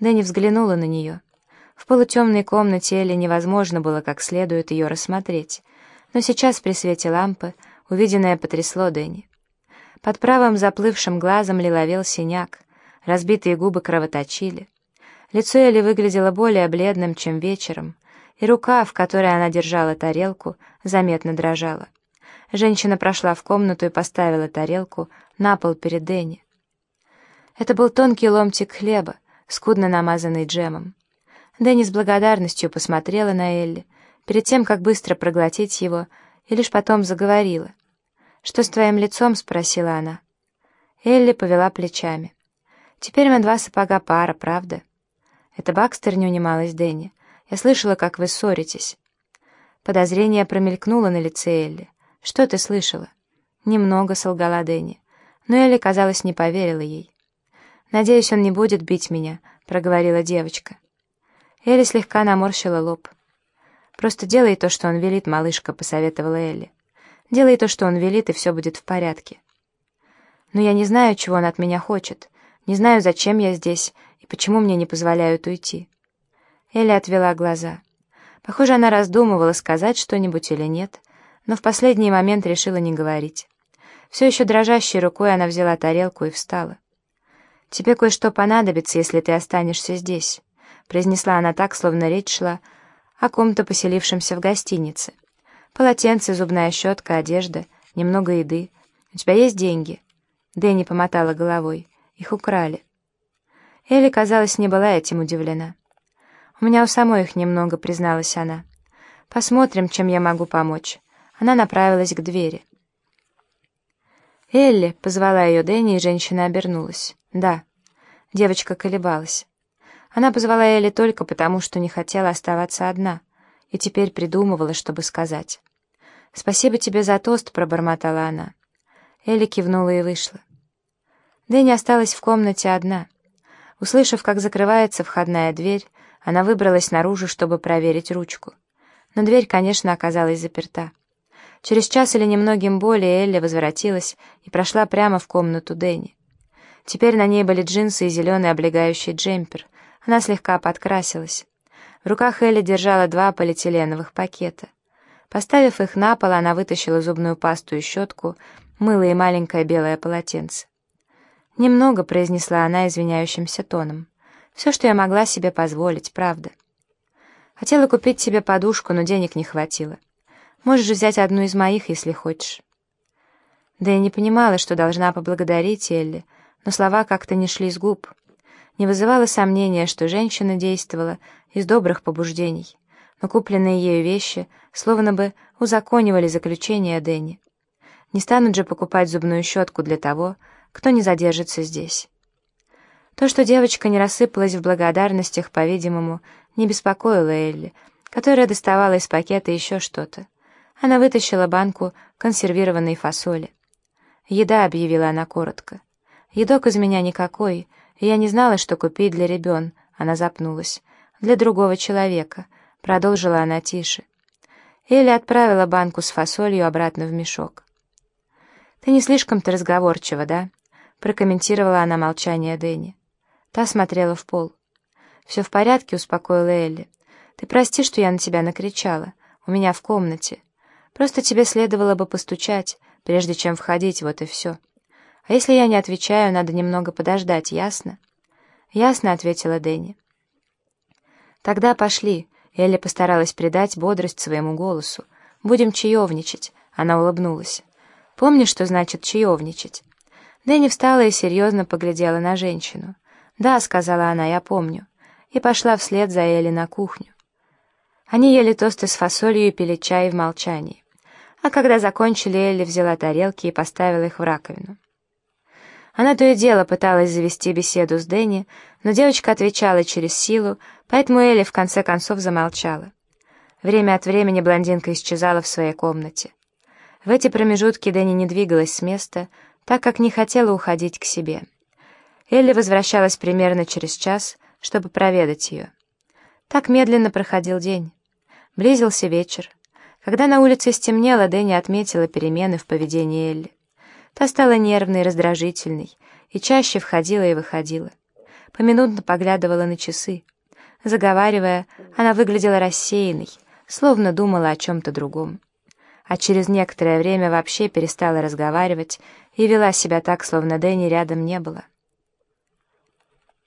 Дэнни взглянула на нее. В полутемной комнате Элли невозможно было как следует ее рассмотреть, но сейчас при свете лампы увиденное потрясло Дэнни. Под правым заплывшим глазом лиловел синяк, разбитые губы кровоточили. Лицо Элли выглядело более бледным, чем вечером, и рука, в которой она держала тарелку, заметно дрожала. Женщина прошла в комнату и поставила тарелку на пол перед Дэнни. Это был тонкий ломтик хлеба, скудно намазанный джемом. Дэнни с благодарностью посмотрела на Элли, перед тем, как быстро проглотить его, и лишь потом заговорила. «Что с твоим лицом?» — спросила она. Элли повела плечами. «Теперь мы два сапога пара, правда?» «Это Бакстер не унималась Дэнни. Я слышала, как вы ссоритесь». Подозрение промелькнуло на лице Элли. «Что ты слышала?» «Немного», — солгала Дэнни. Но Элли, казалось, не поверила ей. «Надеюсь, он не будет бить меня», — проговорила девочка. Элли слегка наморщила лоб. «Просто делай то, что он велит, малышка», — посоветовала Элли. «Делай то, что он велит, и все будет в порядке». «Но я не знаю, чего он от меня хочет. Не знаю, зачем я здесь и почему мне не позволяют уйти». Элли отвела глаза. Похоже, она раздумывала, сказать что-нибудь или нет, но в последний момент решила не говорить. Все еще дрожащей рукой она взяла тарелку и встала. «Тебе кое-что понадобится, если ты останешься здесь», произнесла она так, словно речь шла о ком-то поселившемся в гостинице. «Полотенце, зубная щетка, одежда, немного еды. У тебя есть деньги?» Дэнни помотала головой. «Их украли». Элли, казалось, не была этим удивлена. «У меня у самой их немного», — призналась она. «Посмотрим, чем я могу помочь». Она направилась к двери. «Элли!» — позвала ее Дэнни, и женщина обернулась. «Да». Девочка колебалась. Она позвала Элли только потому, что не хотела оставаться одна, и теперь придумывала, чтобы сказать. «Спасибо тебе за тост», — пробормотала она. Элли кивнула и вышла. Дэнни осталась в комнате одна. Услышав, как закрывается входная дверь, она выбралась наружу, чтобы проверить ручку. Но дверь, конечно, оказалась заперта. Через час или немногим более Элли возвратилась и прошла прямо в комнату Дэнни. Теперь на ней были джинсы и зеленый облегающий джемпер. Она слегка подкрасилась. В руках Элли держала два полиэтиленовых пакета. Поставив их на пол, она вытащила зубную пасту и щетку, мыло и маленькое белое полотенце. «Немного», — произнесла она извиняющимся тоном. Все, что я могла себе позволить, правда. Хотела купить себе подушку, но денег не хватило. Можешь взять одну из моих, если хочешь. Да я не понимала, что должна поблагодарить Элли, но слова как-то не шли с губ. Не вызывало сомнения, что женщина действовала из добрых побуждений, но купленные ею вещи словно бы узаконивали заключение Дэнни. Не станут же покупать зубную щетку для того, кто не задержится здесь. То, что девочка не рассыпалась в благодарностях, по-видимому, не беспокоило Элли, которая доставала из пакета еще что-то. Она вытащила банку консервированной фасоли. «Еда», — объявила она коротко. «Едок из меня никакой, я не знала, что купить для ребен», — она запнулась. «Для другого человека», — продолжила она тише. Элли отправила банку с фасолью обратно в мешок. «Ты не слишком-то разговорчива, да?» — прокомментировала она молчание Дэнни. Та смотрела в пол. «Все в порядке», — успокоила Элли. «Ты прости, что я на тебя накричала. У меня в комнате. Просто тебе следовало бы постучать, прежде чем входить, вот и все. А если я не отвечаю, надо немного подождать, ясно?» «Ясно», — ответила Дэнни. «Тогда пошли», — Элли постаралась придать бодрость своему голосу. «Будем чаевничать», — она улыбнулась. «Помнишь, что значит чаевничать?» Дэнни встала и серьезно поглядела на женщину. «Да», — сказала она, — «я помню». И пошла вслед за Элли на кухню. Они ели тосты с фасолью и пили чай в молчании. А когда закончили, Элли взяла тарелки и поставила их в раковину. Она то и дело пыталась завести беседу с Дэнни, но девочка отвечала через силу, поэтому Элли в конце концов замолчала. Время от времени блондинка исчезала в своей комнате. В эти промежутки Дэнни не двигалась с места, так как не хотела уходить к себе. Элли возвращалась примерно через час, чтобы проведать ее. Так медленно проходил день. Близился вечер. Когда на улице стемнело, Дэнни отметила перемены в поведении Элли. Та стала нервной, раздражительной, и чаще входила и выходила. поминутно поглядывала на часы. Заговаривая, она выглядела рассеянной, словно думала о чем-то другом. А через некоторое время вообще перестала разговаривать и вела себя так, словно Дэнни рядом не было.